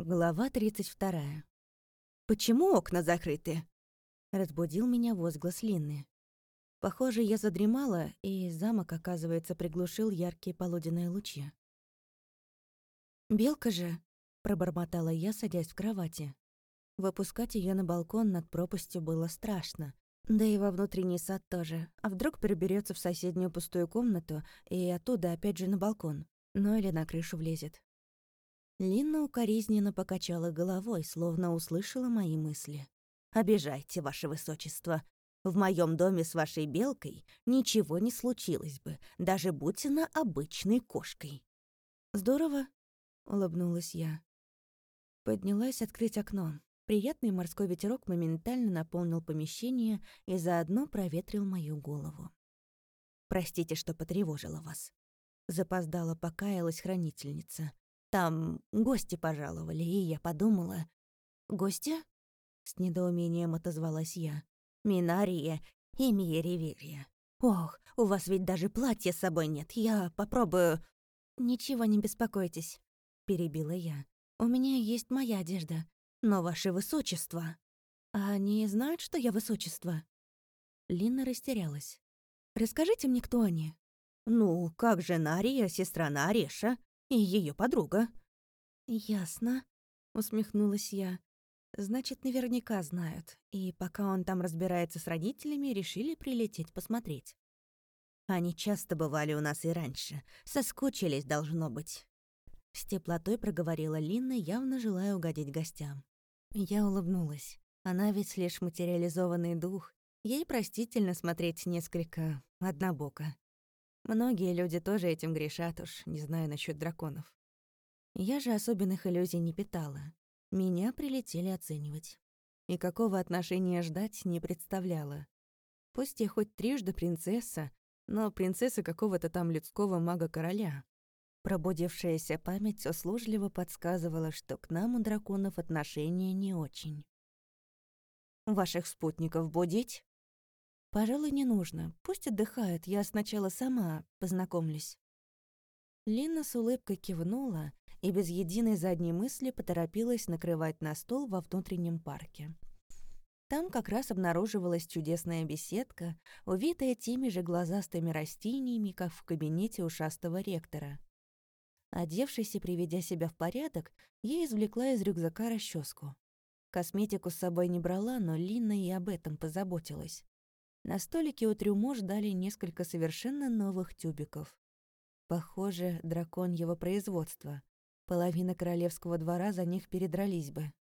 Глава 32. «Почему окна закрыты?» Разбудил меня возглас Линны. Похоже, я задремала, и замок, оказывается, приглушил яркие полуденные лучи. «Белка же!» — пробормотала я, садясь в кровати. Выпускать ее на балкон над пропастью было страшно. Да и во внутренний сад тоже. А вдруг переберется в соседнюю пустую комнату и оттуда опять же на балкон. Ну или на крышу влезет. Линна укоризненно покачала головой, словно услышала мои мысли. «Обижайте, ваше высочество. В моем доме с вашей белкой ничего не случилось бы, даже будь она обычной кошкой». «Здорово», — улыбнулась я. Поднялась открыть окно. Приятный морской ветерок моментально наполнил помещение и заодно проветрил мою голову. «Простите, что потревожила вас», — запоздала покаялась хранительница. Там гости пожаловали, и я подумала... «Гости?» — с недоумением отозвалась я. «Минария и Миереверия. Ох, у вас ведь даже платья с собой нет. Я попробую...» «Ничего не беспокойтесь», — перебила я. «У меня есть моя одежда. Но ваше высочество...» «А они знают, что я высочество?» Лина растерялась. «Расскажите мне, кто они?» «Ну, как же Нария, сестра Нареша?» И ее подруга». «Ясно», — усмехнулась я. «Значит, наверняка знают, и пока он там разбирается с родителями, решили прилететь посмотреть». «Они часто бывали у нас и раньше. Соскучились, должно быть». С теплотой проговорила Линна, явно желая угодить гостям. Я улыбнулась. Она ведь лишь материализованный дух. Ей простительно смотреть несколько однобоко. Многие люди тоже этим грешат уж, не знаю насчет драконов. Я же особенных иллюзий не питала. Меня прилетели оценивать. И какого отношения ждать не представляла. Пусть я хоть трижды принцесса, но принцесса какого-то там людского мага-короля. Пробудившаяся память услужливо подсказывала, что к нам у драконов отношения не очень. «Ваших спутников будить?» «Пожалуй, не нужно. Пусть отдыхают, я сначала сама познакомлюсь». Лина с улыбкой кивнула и без единой задней мысли поторопилась накрывать на стол во внутреннем парке. Там как раз обнаруживалась чудесная беседка, увитая теми же глазастыми растениями, как в кабинете ушастого ректора. Одевшись и приведя себя в порядок, я извлекла из рюкзака расческу. Косметику с собой не брала, но Лина и об этом позаботилась. На столике у трюмо ждали несколько совершенно новых тюбиков. Похоже, драконьего производства. Половина королевского двора за них передрались бы.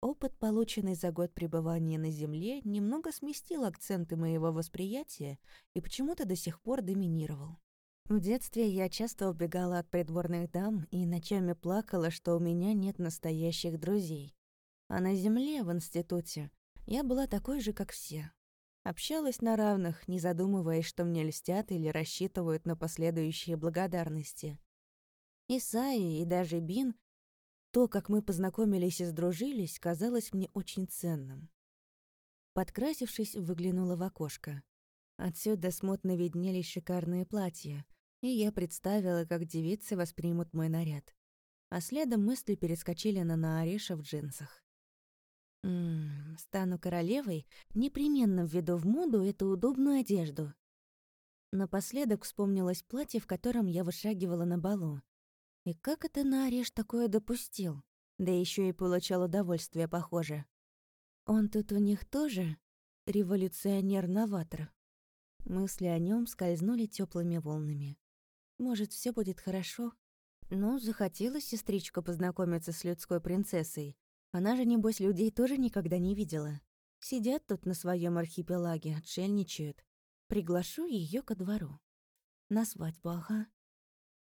Опыт, полученный за год пребывания на Земле, немного сместил акценты моего восприятия и почему-то до сих пор доминировал. В детстве я часто убегала от придворных дам и ночами плакала, что у меня нет настоящих друзей. А на Земле, в институте, я была такой же, как все, Общалась на равных, не задумываясь, что мне льстят или рассчитывают на последующие благодарности. Исаи и даже Бин, то, как мы познакомились и сдружились, казалось мне очень ценным. Подкрасившись, выглянула в окошко. Отсюда смутно виднелись шикарные платья, и я представила, как девицы воспримут мой наряд. А следом мысли перескочили на Наареша в джинсах. Ммм, стану королевой, непременно введу в моду эту удобную одежду. Напоследок вспомнилось платье, в котором я вышагивала на балу. И как это Нариш такое допустил? Да еще и получал удовольствие, похоже. Он тут у них тоже революционер-новатор. Мысли о нем скользнули теплыми волнами. Может, все будет хорошо? Ну, захотелось сестричка познакомиться с людской принцессой, она же, небось, людей тоже никогда не видела. Сидят тут на своем архипелаге, отшельничают. Приглашу ее ко двору. На свадьбу, ага.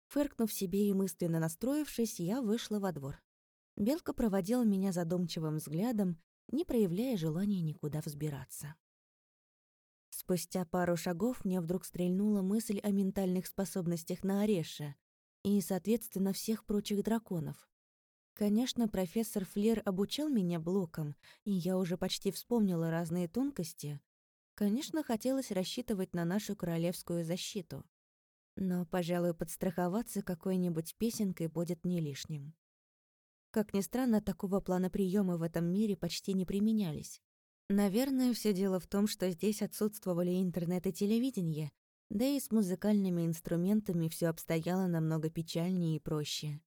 Фыркнув себе и мысленно настроившись, я вышла во двор. Белка проводила меня задумчивым взглядом, не проявляя желания никуда взбираться. Спустя пару шагов мне вдруг стрельнула мысль о ментальных способностях на Ореше и, соответственно, всех прочих драконов. Конечно, профессор Флер обучал меня блокам, и я уже почти вспомнила разные тонкости. Конечно, хотелось рассчитывать на нашу королевскую защиту. Но, пожалуй, подстраховаться какой-нибудь песенкой будет не лишним. Как ни странно, такого плана приема в этом мире почти не применялись. Наверное, все дело в том, что здесь отсутствовали интернет и телевидение, да и с музыкальными инструментами все обстояло намного печальнее и проще.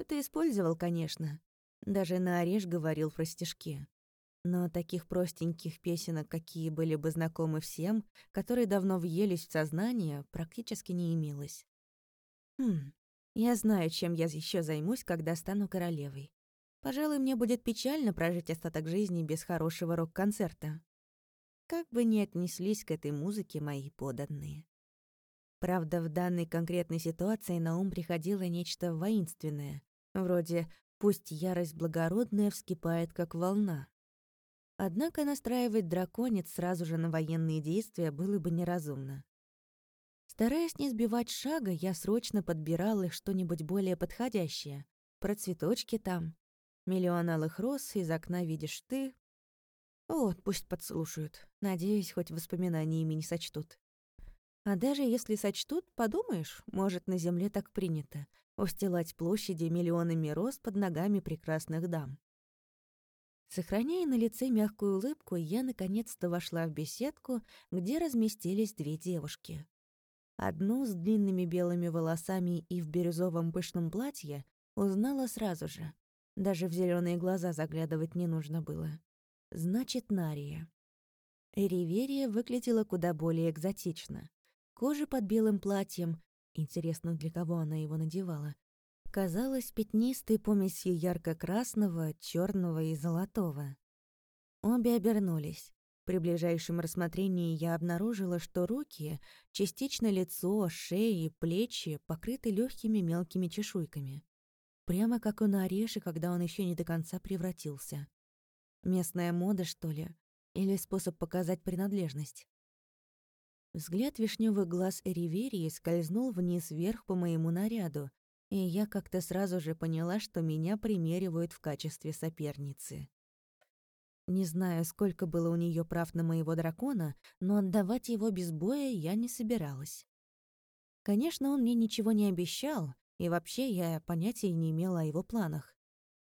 Кто-то использовал, конечно. Даже на ореш говорил про стишки. Но таких простеньких песенок, какие были бы знакомы всем, которые давно въелись в сознание, практически не имелось. Хм, я знаю, чем я еще займусь, когда стану королевой. Пожалуй, мне будет печально прожить остаток жизни без хорошего рок-концерта. Как бы ни отнеслись к этой музыке мои поданные. Правда, в данной конкретной ситуации на ум приходило нечто воинственное, вроде «пусть ярость благородная вскипает, как волна». Однако настраивать драконец сразу же на военные действия было бы неразумно. Стараясь не сбивать шага, я срочно подбирала что-нибудь более подходящее. Про цветочки там. Миллион алых роз, из окна видишь ты. Вот, пусть подслушают. Надеюсь, хоть воспоминаниями не сочтут. А даже если сочтут, подумаешь, может, на земле так принято — устилать площади миллионами роз под ногами прекрасных дам. Сохраняя на лице мягкую улыбку, я наконец-то вошла в беседку, где разместились две девушки. Одну с длинными белыми волосами и в бирюзовом пышном платье узнала сразу же. Даже в зеленые глаза заглядывать не нужно было. Значит, Нария. Риверия выглядела куда более экзотично. Кожа под белым платьем, интересно, для кого она его надевала, казалась пятнистой помесью ярко-красного, черного и золотого. Обе обернулись. При ближайшем рассмотрении я обнаружила, что руки, частично лицо, шея и плечи покрыты легкими мелкими чешуйками. Прямо как у Нареши, когда он еще не до конца превратился. Местная мода, что ли? Или способ показать принадлежность? Взгляд вишневых глаз Эриверии скользнул вниз-вверх по моему наряду, и я как-то сразу же поняла, что меня примеривают в качестве соперницы. Не знаю, сколько было у нее прав на моего дракона, но отдавать его без боя я не собиралась. Конечно, он мне ничего не обещал, и вообще я понятия не имела о его планах.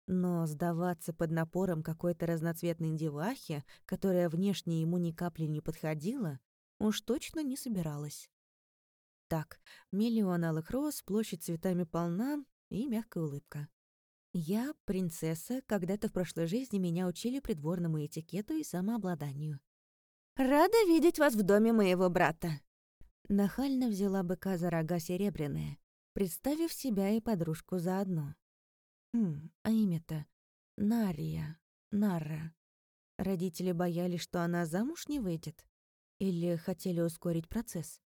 Но сдаваться под напором какой-то разноцветной девахи, которая внешне ему ни капли не подходила, уж точно не собиралась. Так, миллион алых роз, площадь цветами полна и мягкая улыбка. Я принцесса, когда-то в прошлой жизни меня учили придворному этикету и самообладанию. «Рада видеть вас в доме моего брата!» Нахально взяла быка за рога серебряная, представив себя и подружку заодно. Хм, а имя-то? Нария, Нарра. Родители боялись, что она замуж не выйдет? Или хотели ускорить процесс?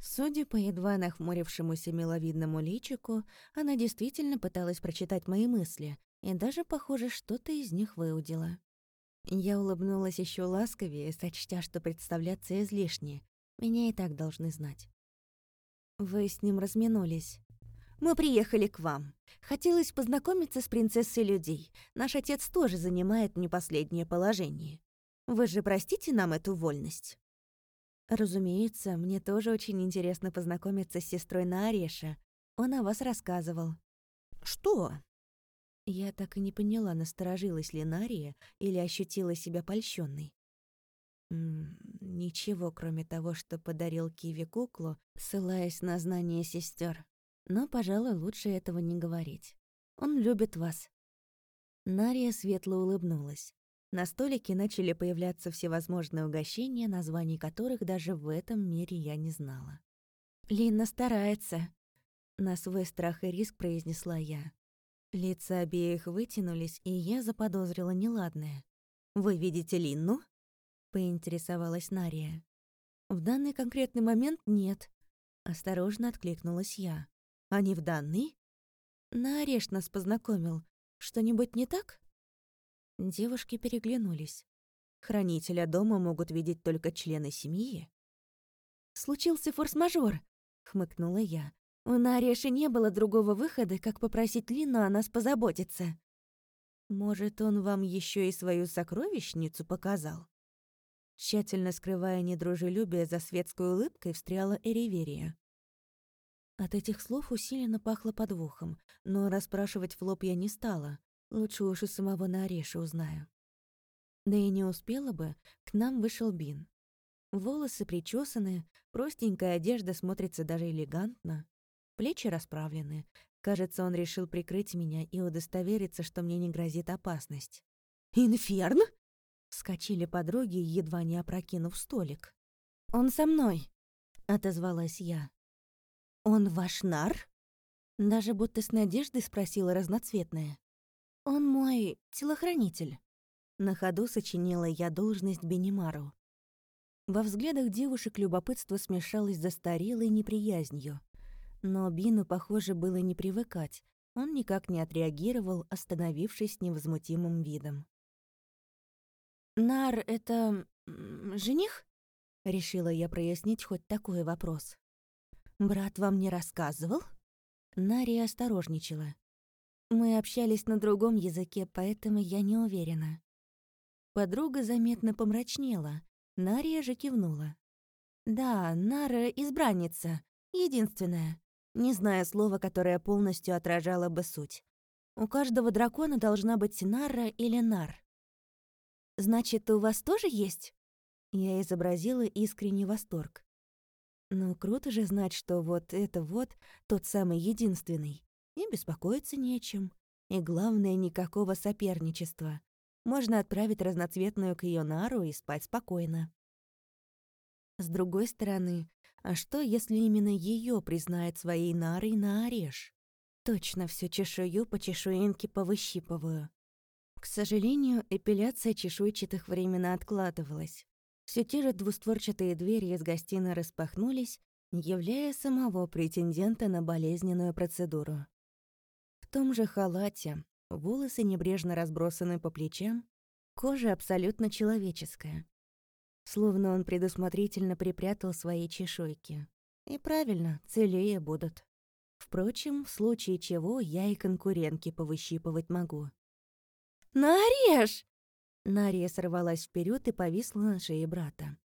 Судя по едва нахмурившемуся миловидному личику, она действительно пыталась прочитать мои мысли и даже, похоже, что-то из них выудила. Я улыбнулась еще ласковее, сочтя, что представляться излишне. Меня и так должны знать. «Вы с ним разминулись?» «Мы приехали к вам. Хотелось познакомиться с принцессой людей. Наш отец тоже занимает не последнее положение. Вы же простите нам эту вольность?» Разумеется, мне тоже очень интересно познакомиться с сестрой Наареша. Он о вас рассказывал. Что? Я так и не поняла, насторожилась ли Нария или ощутила себя польщенной. Ничего, кроме того, что подарил Киви куклу, ссылаясь на знание сестер. Но, пожалуй, лучше этого не говорить. Он любит вас. Нария светло улыбнулась. На столике начали появляться всевозможные угощения, названий которых даже в этом мире я не знала. «Линна старается», — на свой страх и риск произнесла я. Лица обеих вытянулись, и я заподозрила неладное. «Вы видите Линну?» — поинтересовалась Нария. «В данный конкретный момент нет», — осторожно откликнулась я. «А не в данный?» «Нареш нас познакомил. Что-нибудь не так?» Девушки переглянулись. Хранителя дома могут видеть только члены семьи. «Случился форс-мажор», — хмыкнула я. «У Нареши не было другого выхода, как попросить Лину о нас позаботиться». «Может, он вам еще и свою сокровищницу показал?» Тщательно скрывая недружелюбие за светской улыбкой, встряла Эриверия. От этих слов усиленно пахло подвохом, но расспрашивать в лоб я не стала. Лучше уж у самого Нареша узнаю. Да и не успела бы, к нам вышел Бин. Волосы причесаны, простенькая одежда смотрится даже элегантно. Плечи расправлены. Кажется, он решил прикрыть меня и удостовериться, что мне не грозит опасность. «Инферн?» — вскочили подруги, едва не опрокинув столик. «Он со мной», — отозвалась я. «Он ваш нар?» Даже будто с надеждой спросила разноцветная. «Он мой телохранитель». На ходу сочинила я должность Бенимару. Во взглядах девушек любопытство смешалось застарелой неприязнью. Но Бину, похоже, было не привыкать. Он никак не отреагировал, остановившись невозмутимым видом. «Нар — это... жених?» — решила я прояснить хоть такой вопрос. «Брат вам не рассказывал?» Нари осторожничала. «Мы общались на другом языке, поэтому я не уверена». Подруга заметно помрачнела. Нария же кивнула. «Да, Нара — избранница. Единственная. Не знаю слова, которое полностью отражало бы суть. У каждого дракона должна быть Нара или Нар. «Значит, у вас тоже есть?» Я изобразила искренний восторг. Ну, круто же знать, что вот это вот тот самый единственный. И беспокоиться не о чем. И главное, никакого соперничества. Можно отправить разноцветную к ее нару и спать спокойно. С другой стороны, а что, если именно ее признает своей нарой на ореш? Точно всю чешую по чешуинке повыщипываю. К сожалению, эпиляция чешуйчатых временно откладывалась. Все те же двустворчатые двери из гостиной распахнулись, являя самого претендента на болезненную процедуру. Том же халате, волосы небрежно разбросаны по плечам, кожа абсолютно человеческая. Словно он предусмотрительно припрятал свои чешуйки. И правильно, целее будут. Впрочем, в случае чего я и конкурентки повыщипывать могу. «Нарежь!» Нария сорвалась вперед и повисла на шее брата.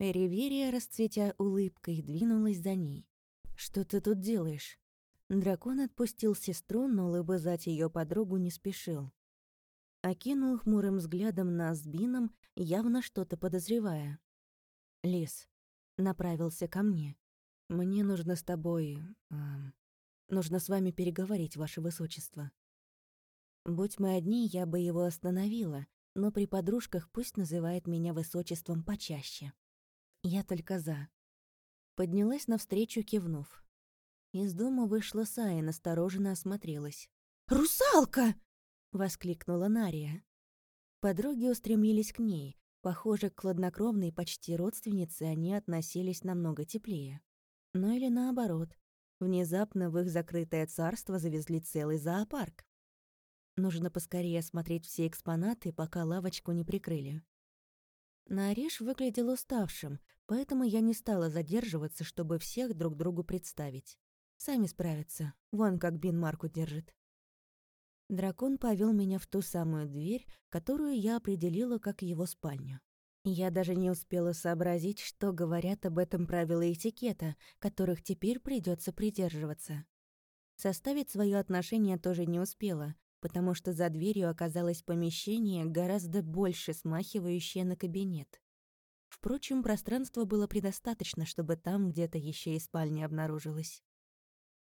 Риверия, расцветя улыбкой, двинулась за ней. «Что ты тут делаешь?» Дракон отпустил сестру, но лыбызать ее подругу не спешил. Окинул хмурым взглядом нас с Бином, явно что-то подозревая. «Лис», направился ко мне. «Мне нужно с тобой... Э, нужно с вами переговорить, ваше высочество». Будь мы одни, я бы его остановила, но при подружках пусть называет меня высочеством почаще. Я только за. Поднялась навстречу, кивнув. Из дома вышла Сая, настороженно осмотрелась. «Русалка!» — воскликнула Нария. Подруги устремились к ней. Похоже, к хладнокровной почти родственнице они относились намного теплее. Ну или наоборот. Внезапно в их закрытое царство завезли целый зоопарк. Нужно поскорее осмотреть все экспонаты, пока лавочку не прикрыли. Нариш выглядел уставшим, поэтому я не стала задерживаться, чтобы всех друг другу представить. Сами справятся. Вон как Бин Марку держит. Дракон повел меня в ту самую дверь, которую я определила как его спальню. Я даже не успела сообразить, что говорят об этом правила этикета, которых теперь придется придерживаться. Составить свое отношение тоже не успела, потому что за дверью оказалось помещение, гораздо больше смахивающее на кабинет. Впрочем, пространства было предостаточно, чтобы там где-то еще и спальня обнаружилась.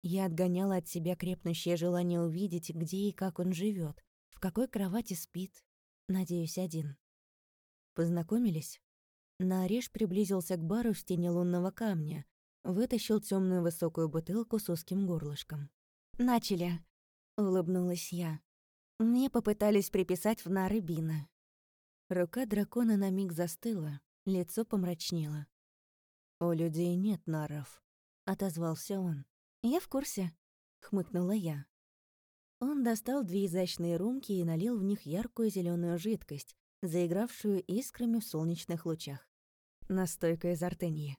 Я отгоняла от себя крепнущее желание увидеть, где и как он живет, в какой кровати спит. Надеюсь, один. Познакомились? Нареш приблизился к бару в стене лунного камня, вытащил темную высокую бутылку с узким горлышком. «Начали!» улыбнулась я. Мне попытались приписать в нары Бина. Рука дракона на миг застыла, лицо помрачнело. «У людей нет наров», — отозвался он. «Я в курсе», — хмыкнула я. Он достал две изящные румки и налил в них яркую зеленую жидкость, заигравшую искрами в солнечных лучах. Настойка из артеньи.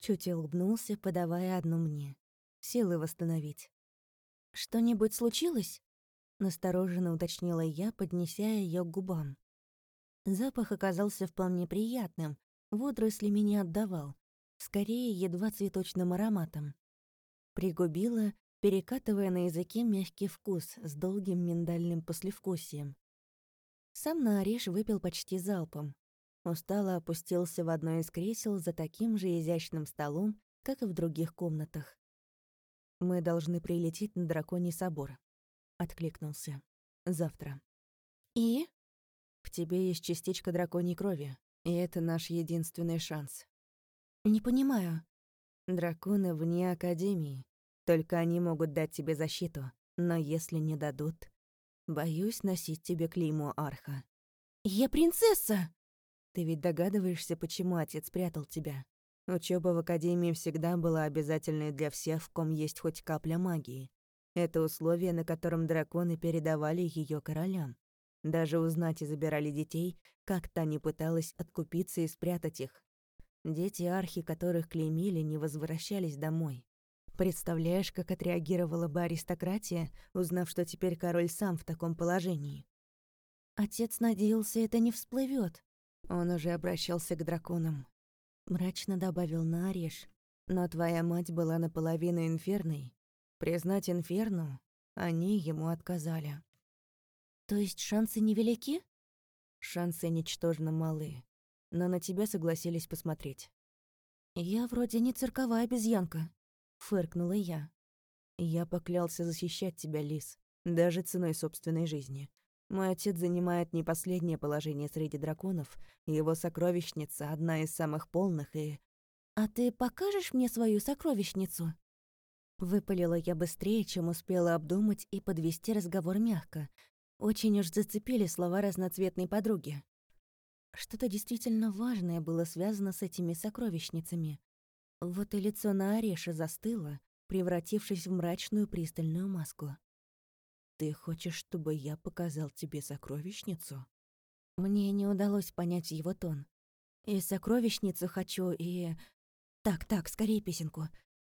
Чуть улыбнулся, подавая одну мне. Силы восстановить. «Что-нибудь случилось?» — настороженно уточнила я, поднеся ее к губам. Запах оказался вполне приятным, водоросли меня отдавал, скорее едва цветочным ароматом. Пригубила, перекатывая на языке мягкий вкус с долгим миндальным послевкусием. Сам Наореш выпил почти залпом. Устало опустился в одно из кресел за таким же изящным столом, как и в других комнатах. «Мы должны прилететь на Драконий собор», — откликнулся. «Завтра». «И?» «В тебе есть частичка драконьей крови, и это наш единственный шанс». «Не понимаю». «Драконы вне Академии. Только они могут дать тебе защиту. Но если не дадут, боюсь носить тебе клеймо Арха». «Я принцесса!» «Ты ведь догадываешься, почему отец прятал тебя?» Учеба в академии всегда была обязательной для всех, в ком есть хоть капля магии. Это условие, на котором драконы передавали ее королям. Даже узнать и забирали детей, как та не пыталась откупиться и спрятать их. Дети архи, которых клеймили, не возвращались домой. Представляешь, как отреагировала бы аристократия, узнав, что теперь король сам в таком положении? Отец надеялся, это не всплывет. Он уже обращался к драконам. Мрачно добавил на ореш. Но твоя мать была наполовину инферной. Признать инферну они ему отказали. То есть шансы невелики? Шансы ничтожно малы. Но на тебя согласились посмотреть. Я вроде не цирковая обезьянка. Фыркнула я. Я поклялся защищать тебя, Лис, даже ценой собственной жизни. Мой отец занимает не последнее положение среди драконов, его сокровищница одна из самых полных и... «А ты покажешь мне свою сокровищницу?» Выпалила я быстрее, чем успела обдумать и подвести разговор мягко. Очень уж зацепили слова разноцветной подруги. Что-то действительно важное было связано с этими сокровищницами. Вот и лицо на Ореше застыло, превратившись в мрачную пристальную маску. «Ты хочешь, чтобы я показал тебе сокровищницу?» Мне не удалось понять его тон. «И сокровищницу хочу, и...» «Так, так, скорее песенку.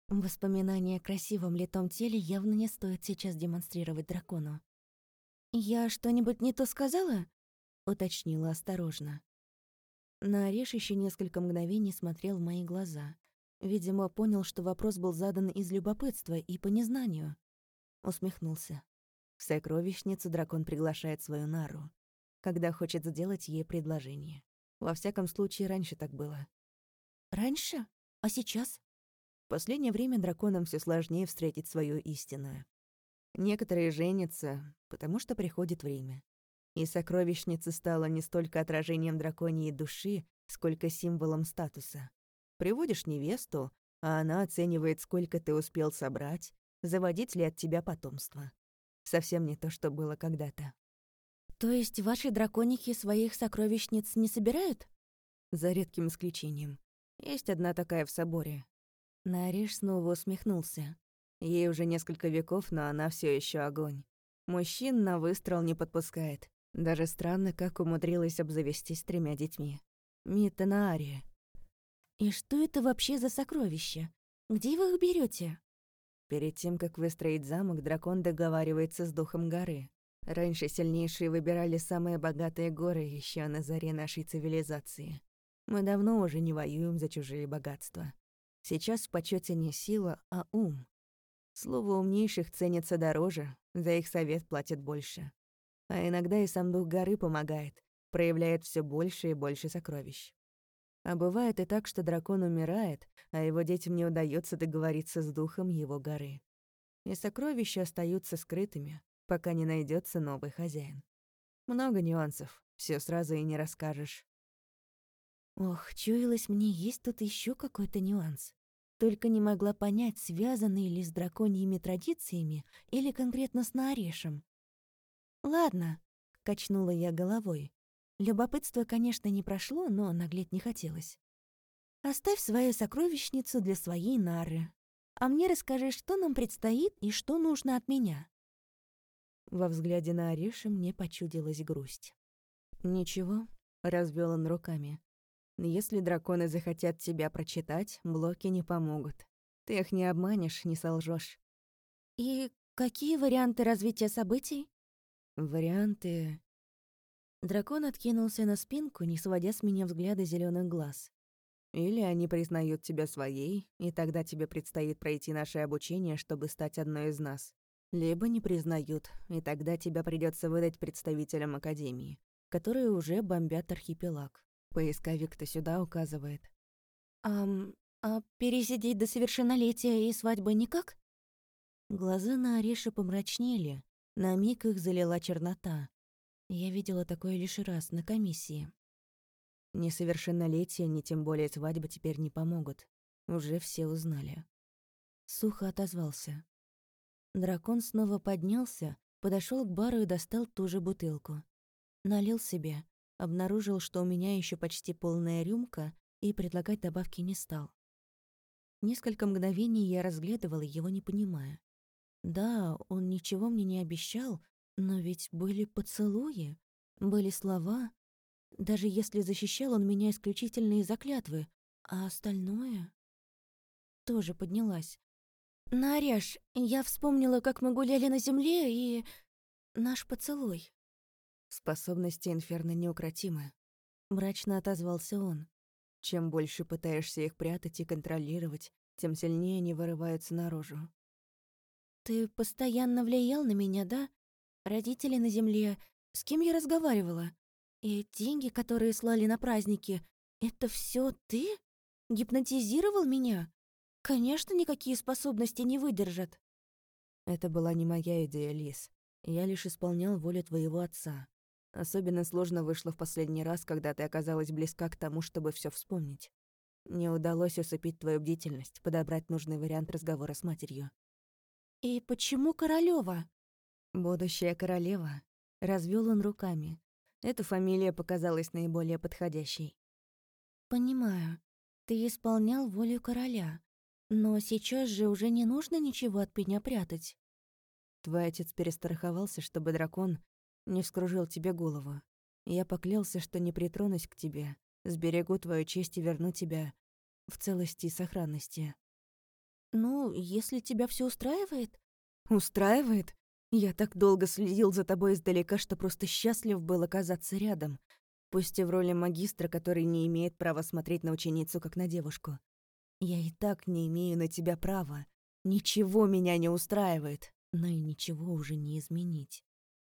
Воспоминания о красивом летом теле явно не стоит сейчас демонстрировать дракону». «Я что-нибудь не то сказала?» — уточнила осторожно. Нареш еще несколько мгновений смотрел в мои глаза. Видимо, понял, что вопрос был задан из любопытства и по незнанию. Усмехнулся. В сокровищницу дракон приглашает свою нару, когда хочет сделать ей предложение. Во всяком случае, раньше так было. Раньше? А сейчас? В последнее время драконам все сложнее встретить свою истинную. Некоторые женятся, потому что приходит время. И сокровищница стала не столько отражением драконьей души, сколько символом статуса. Приводишь невесту, а она оценивает, сколько ты успел собрать, заводить ли от тебя потомство. Совсем не то, что было когда-то. То есть ваши драконики своих сокровищниц не собирают? За редким исключением. Есть одна такая в соборе. Нариш снова усмехнулся. Ей уже несколько веков, но она все еще огонь. Мужчин на выстрел не подпускает. Даже странно, как умудрилась обзавестись тремя детьми. Мита Наария. И что это вообще за сокровища? Где вы их берете? Перед тем, как выстроить замок, дракон договаривается с духом горы. Раньше сильнейшие выбирали самые богатые горы еще на заре нашей цивилизации. Мы давно уже не воюем за чужие богатства. Сейчас в почете не сила, а ум. Слово умнейших ценится дороже, за их совет платят больше. А иногда и сам дух горы помогает, проявляет все больше и больше сокровищ. А бывает и так, что дракон умирает, а его детям не удается договориться с духом его горы. И сокровища остаются скрытыми, пока не найдется новый хозяин. Много нюансов, все сразу и не расскажешь. Ох, чуялось мне, есть тут еще какой-то нюанс. Только не могла понять, связанный ли с драконьими традициями или конкретно с Наарешем. «Ладно», — качнула я головой. Любопытство, конечно, не прошло, но наглеть не хотелось. «Оставь свою сокровищницу для своей нары, а мне расскажи, что нам предстоит и что нужно от меня». Во взгляде на Ореши мне почудилась грусть. «Ничего», — развел он руками. «Если драконы захотят тебя прочитать, блоки не помогут. Ты их не обманешь, не солжешь. «И какие варианты развития событий?» «Варианты...» Дракон откинулся на спинку, не сводя с меня взгляда зеленых глаз. Или они признают тебя своей, и тогда тебе предстоит пройти наше обучение, чтобы стать одной из нас. Либо не признают, и тогда тебя придется выдать представителям Академии, которые уже бомбят архипелаг. Поисковик-то сюда указывает. «Ам, а пересидеть до совершеннолетия и свадьбы никак?» Глаза на Ореши помрачнели, на миг их залила чернота. Я видела такое лишь раз на комиссии. Несовершеннолетие, ни тем более свадьба теперь не помогут. Уже все узнали. Сухо отозвался. Дракон снова поднялся, подошел к бару и достал ту же бутылку. Налил себе, обнаружил, что у меня еще почти полная рюмка, и предлагать добавки не стал. Несколько мгновений я разглядывала его, не понимая. Да, он ничего мне не обещал, но ведь были поцелуи, были слова, даже если защищал он меня исключительно из-за клятвы, а остальное... Тоже поднялась. «Наряж, я вспомнила, как мы гуляли на земле и... наш поцелуй». «Способности Инферно неукротимы», — мрачно отозвался он. «Чем больше пытаешься их прятать и контролировать, тем сильнее они вырываются наружу». «Ты постоянно влиял на меня, да? Родители на земле. С кем я разговаривала? И деньги, которые слали на праздники, это все ты? Гипнотизировал меня? Конечно, никакие способности не выдержат. Это была не моя идея, Лис. Я лишь исполнял волю твоего отца. Особенно сложно вышло в последний раз, когда ты оказалась близка к тому, чтобы все вспомнить. Не удалось усыпить твою бдительность, подобрать нужный вариант разговора с матерью. «И почему королева? «Будущая королева», — развел он руками. Эта фамилия показалась наиболее подходящей. «Понимаю. Ты исполнял волю короля. Но сейчас же уже не нужно ничего от меня прятать». Твой отец перестраховался, чтобы дракон не вскружил тебе голову. Я поклялся, что не притронусь к тебе, сберегу твою честь и верну тебя в целости и сохранности. «Ну, если тебя все устраивает...» «Устраивает? Я так долго следил за тобой издалека, что просто счастлив был оказаться рядом, пусть и в роли магистра, который не имеет права смотреть на ученицу как на девушку. Я и так не имею на тебя права. Ничего меня не устраивает, но и ничего уже не изменить.